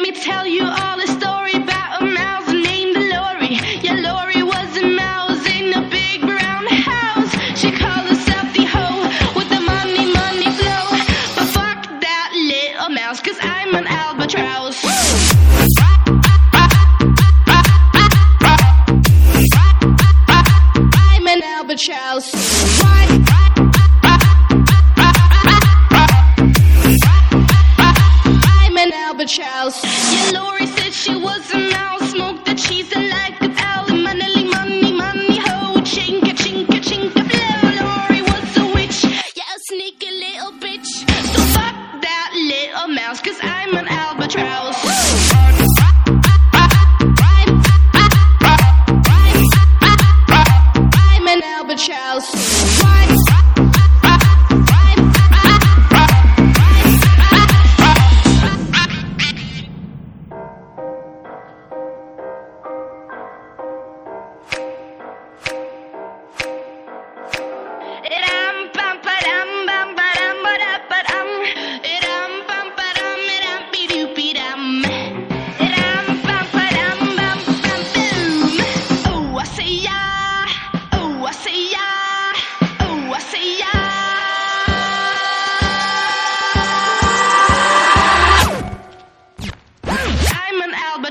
me tell you all a story about a mouse named Lori. Yeah, Lori was a mouse in a big brown house. She called herself the hoe with the money, money flow. But fuck that little mouse, cause I'm an albatross.